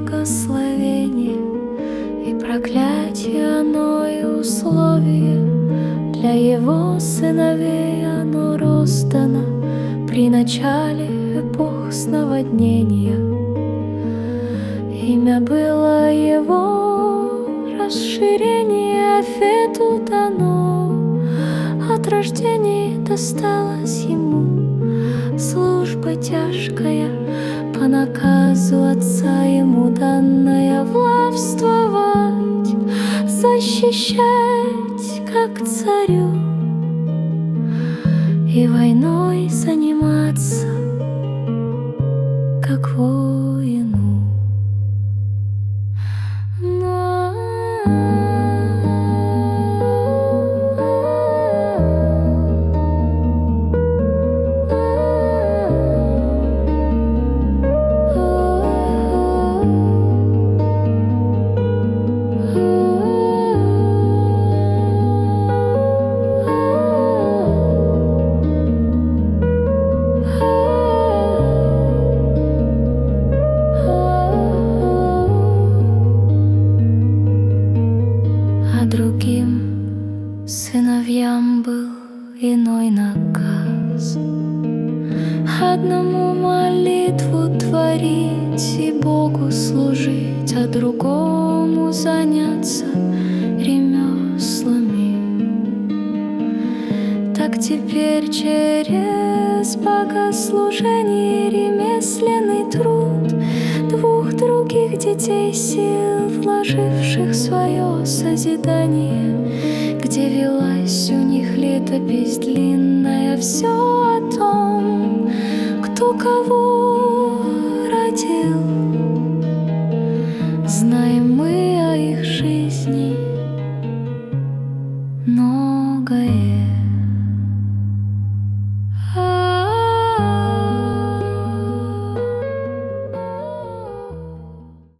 благословение И проклятие оно и условие Для его сыновей оно роздано При начале эпох сноводнения Имя было его расширение Фету дано От рождения досталось ему. Служба тяжкая наказу отца ему данная властвовать, защищать, как царю, и войной заниматься, как воину. Другим сыновьям был иной наказ. Одному молитву творить и Богу служить А другому заняться ремеслами. Так теперь через богослужение ремесленный труд многих детей сил, вложивших свое созидание, где велась у них летопись длинная, все о том, кто кого родил. Знаем мы о их жизни многое.